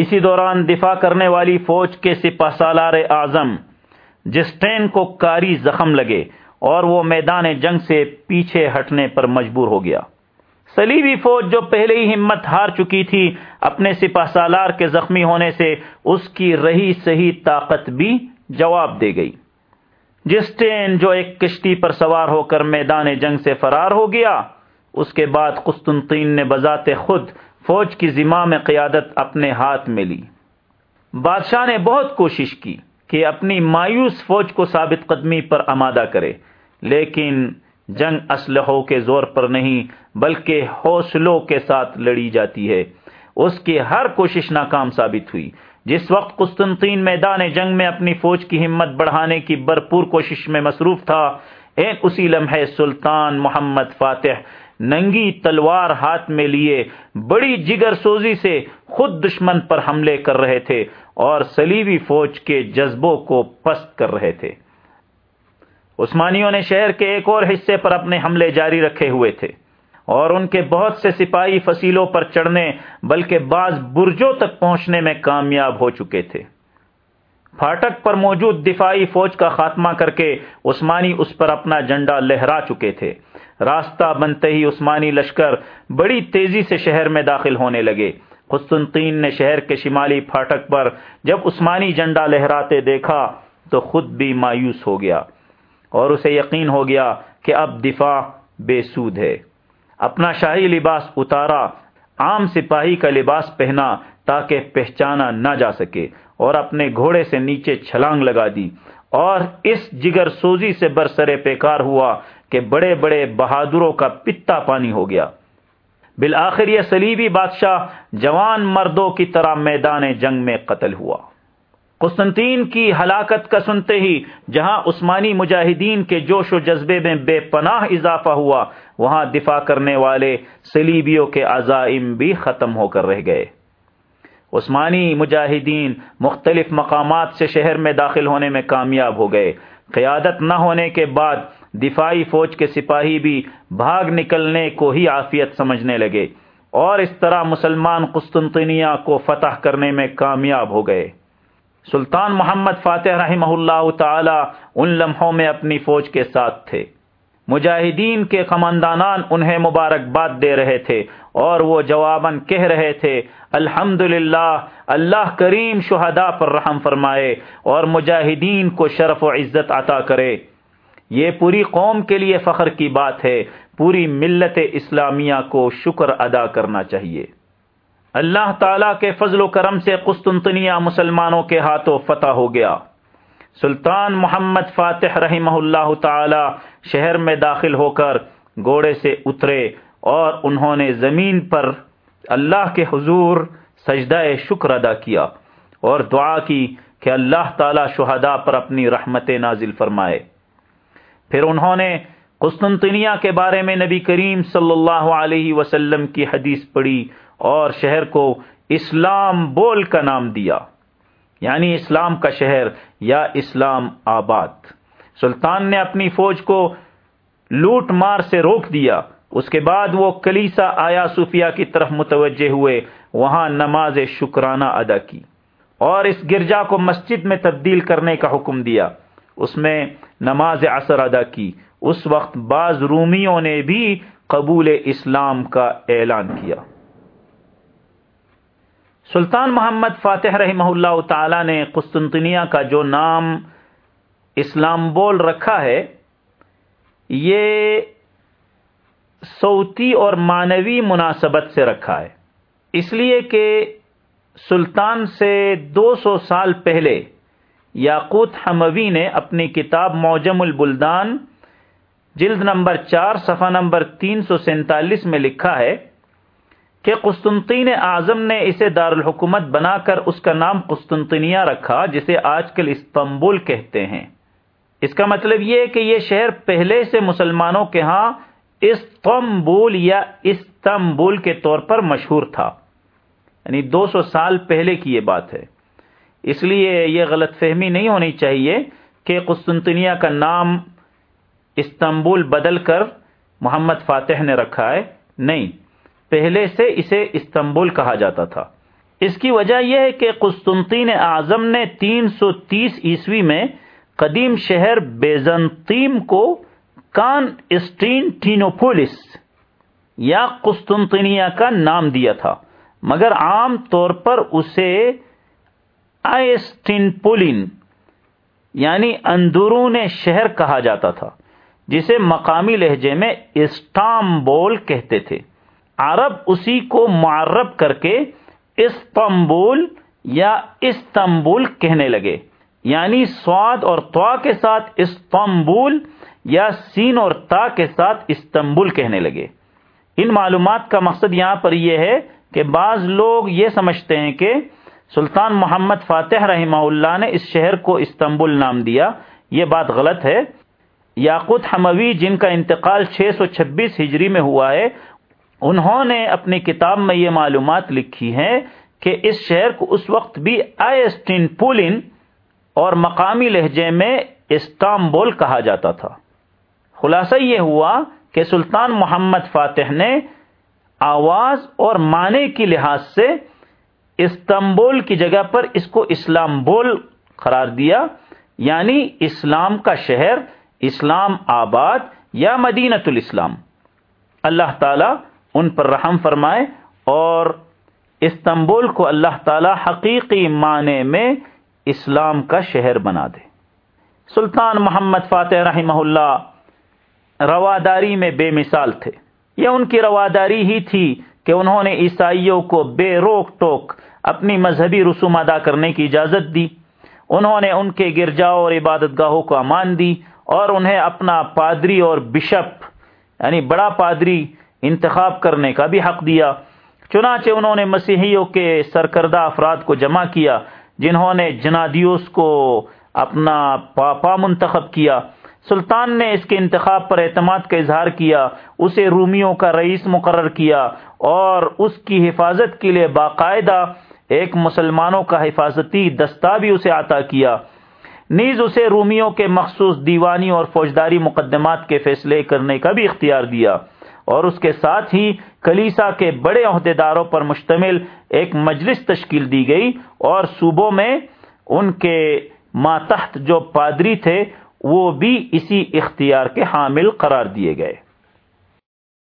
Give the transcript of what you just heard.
اسی دوران دفاع کرنے والی فوج کے سپہ سالار اعظم جسٹین کو کاری زخم لگے اور وہ میدان جنگ سے پیچھے ہٹنے پر مجبور ہو گیا۔ سلیبی فوج جو پہلے ہی ہمت ہار چکی تھی، اپنے سپہ سالار کے زخمی ہونے سے اس کی رہی صحیح طاقت بھی جواب دے گئی۔ جسٹین جو ایک کشتی پر سوار ہو کر میدان جنگ سے فرار ہو گیا، اس کے بعد قسطنطین نے بذات خود فوج کی ذمہ میں قیادت اپنے ہاتھ میں لی۔ بادشاہ نے بہت کوشش کی کہ اپنی مایوس فوج کو ثابت قدمی پر آمادہ کرے، لیکن جنگ اسلحوں کے زور پر نہیں، بلکہ حوصلوں کے ساتھ لڑی جاتی ہے۔ اس کی ہر کوشش ناکام ثابت ہوئی۔ جس وقت قسطنطین میدان جنگ میں اپنی فوج کی ہمت بڑھانے کی بھرپور کوشش میں مصروف تھا ایک اسی لمحے سلطان محمد فاتح ننگی تلوار ہاتھ میں لیے بڑی جگر سوزی سے خود دشمن پر حملے کر رہے تھے اور سلیبی فوج کے جذبوں کو پست کر رہے تھے۔ عثمانیوں نے شہر کے ایک اور حصے پر اپنے حملے جاری رکھے ہوئے تھے اور ان کے بہت سے سپاہی فصیلوں پر چڑھنے بلکہ بعض برجوں تک پہنچنے میں کامیاب ہو چکے تھے۔ پھاٹک پر موجود دفاعی فوج کا خاتمہ کر کے عثمانی اس پر اپنا جنڈا لہرا چکے تھے۔ راستہ بنتے ہی عثمانی لشکر بڑی تیزی سے شہر میں داخل ہونے لگے۔ قسطنطین نے شہر کے شمالی پھاٹک پر جب عثمانی جنڈا لہراتے دیکھا تو خود بھی مایوس ہو گیا اور اسے یقین ہو گیا کہ اب دفاع بے سود ہے۔ اپنا شاہی لباس اتارا، عام سپاہی کا لباس پہنا تاکہ پہچانا نہ جا سکے اور اپنے گھوڑے سے نیچے چھلانگ لگا دی۔ اور اس جگر سوزی سے برسرے پیکار ہوا کہ بڑے بڑے بہادروں کا پتا پانی ہو گیا۔ بالآخر یہ سلیبی بادشاہ جوان مردوں کی طرح میدان جنگ میں قتل ہوا۔ قسطنطین کی ہلاکت کا سنتے ہی جہاں عثمانی مجاہدین کے جوش و جذبے میں بے پناہ اضافہ ہوا، وہاں دفاع کرنے والے سلیبیوں کے عزائم بھی ختم ہو کر رہ گئے۔ عثمانی مجاہدین مختلف مقامات سے شہر میں داخل ہونے میں کامیاب ہو گئے۔ قیادت نہ ہونے کے بعد دفاعی فوج کے سپاہی بھی بھاگ نکلنے کو ہی عافیت سمجھنے لگے اور اس طرح مسلمان قسطنطنیہ کو فتح کرنے میں کامیاب ہو گئے۔ سلطان محمد فاتح رحمہ اللہ تعالی ان لمحوں میں اپنی فوج کے ساتھ تھے۔ مجاہدین کے قماندانان انہیں مبارکباد دے رہے تھے اور وہ جواباً کہہ رہے تھے الحمد اللہ کریم شہداء پر رحم فرمائے اور مجاہدین کو شرف و عزت عطا کرے۔ یہ پوری قوم کے لیے فخر کی بات ہے، پوری ملت اسلامیہ کو شکر ادا کرنا چاہیے۔ اللہ تعالی کے فضل و کرم سے قسطنطنیہ مسلمانوں کے ہاتھوں فتح ہو گیا۔ سلطان محمد فاتح رحمہ اللہ تعالی شہر میں داخل ہو کر گھوڑے سے اترے اور انہوں نے زمین پر اللہ کے حضور سجدہ شکر ادا کیا اور دعا کی کہ اللہ تعالی شہداء پر اپنی رحمت نازل فرمائے۔ پھر انہوں نے قسطنطنیہ کے بارے میں نبی کریم صلی اللہ علیہ وسلم کی حدیث پڑھی اور شہر کو اسلام بول کا نام دیا۔ یعنی اسلام کا شہر یا اسلام آباد۔ سلطان نے اپنی فوج کو لوٹ مار سے روک دیا۔ اس کے بعد وہ کلیسا آیا صوفیہ کی طرف متوجہ ہوئے۔ وہاں نماز شکرانہ ادا کی اور اس گرجا کو مسجد میں تبدیل کرنے کا حکم دیا۔ اس میں نماز اثر ادا کی۔ اس وقت بعض رومیوں نے بھی قبول اسلام کا اعلان کیا۔ سلطان محمد فاتح رحمہ اللہ تعالی نے قسطنطنیہ کا جو نام اسلام بول رکھا ہے، یہ صوتی اور معنوی مناسبت سے رکھا ہے۔ اس لیے کہ سلطان سے دو سو سال پہلے یاقوت حموی نے اپنی کتاب موجم البلدان، جلد نمبر چار، صفحہ نمبر تین سو سینتالیس میں لکھا ہے کہ قسطنطین اعظم نے اسے دارالحکومت بنا کر اس کا نام قسطنطنیہ رکھا، جسے آج کل استنبول کہتے ہیں۔ اس کا مطلب یہ کہ یہ شہر پہلے سے مسلمانوں کے ہاں استنبول یا استنبول کے طور پر مشہور تھا۔ یعنی دو سو سال پہلے کی یہ بات ہے۔ اس لیے یہ غلط فہمی نہیں ہونی چاہیے کہ قسطنطنیہ کا نام استنبول بدل کر محمد فاتح نے رکھا ہے۔ نہیں، پہلے سے اسے استنبول کہا جاتا تھا۔ اس کی وجہ یہ ہے کہ قسطنطین اعظم نے تین سو تیس عیسوی میں قدیم شہر بیزنطیم کو کان اسٹین ٹینوپولس یا قسطنطنیہ کا نام دیا تھا، مگر عام طور پر اسے آئسٹین پولین یعنی اندرون شہر کہا جاتا تھا، جسے مقامی لہجے میں استامبول کہتے تھے۔ عرب اسی کو معرب کر کے استنبول یا استنبول کہنے لگے یعنی سواد اور توا کے ساتھ استنبول یا سین اور تا کے ساتھ استنبول کہنے لگے۔ ان معلومات کا مقصد یہاں پر یہ ہے کہ بعض لوگ یہ سمجھتے ہیں کہ سلطان محمد فاتح رحمہ اللہ نے اس شہر کو استنبول نام دیا۔ یہ بات غلط ہے۔ یاقوت حموی، جن کا انتقال 626 ہجری میں ہوا ہے، انہوں نے اپنی کتاب میں یہ معلومات لکھی ہیں کہ اس شہر کو اس وقت بھی آئسٹین پولن اور مقامی لہجے میں استانبول کہا جاتا تھا۔ خلاصہ یہ ہوا کہ سلطان محمد فاتح نے آواز اور معنی کی لحاظ سے استنبول کی جگہ پر اس کو اسلام بول قرار دیا یعنی اسلام کا شہر، اسلام آباد یا مدینت الاسلام۔ اللہ تعالی ان پر رحم فرمائے اور استنبول کو اللہ تعالی حقیقی معنی میں اسلام کا شہر بنا دے۔ سلطان محمد فاتح رحمہ اللہ رواداری میں بے مثال تھے۔ یہ ان کی رواداری ہی تھی کہ انہوں نے عیسائیوں کو بے روک ٹوک اپنی مذہبی رسوم ادا کرنے کی اجازت دی۔ انہوں نے ان کے گرجاؤں اور عبادت گاہوں کو امان دی اور انہیں اپنا پادری اور بشپ یعنی بڑا پادری، انتخاب کرنے کا بھی حق دیا۔ چنانچہ انہوں نے مسیحیوں کے سرکردہ افراد کو جمع کیا، جنہوں نے جنادیوس کو اپنا پاپا منتخب کیا۔ سلطان نے اس کے انتخاب پر اعتماد کا اظہار کیا، اسے رومیوں کا رئیس مقرر کیا اور اس کی حفاظت کے لیے باقاعدہ ایک مسلمانوں کا حفاظتی دستہ بھی اسے عطا کیا۔ نیز اسے رومیوں کے مخصوص دیوانی اور فوجداری مقدمات کے فیصلے کرنے کا بھی اختیار دیا۔ اور اس کے ساتھ ہی کلیسا کے بڑے عہدیداروں پر مشتمل ایک مجلس تشکیل دی گئی اور صوبوں میں ان کے ماتحت جو پادری تھے وہ بھی اسی اختیار کے حامل قرار دیے گئے۔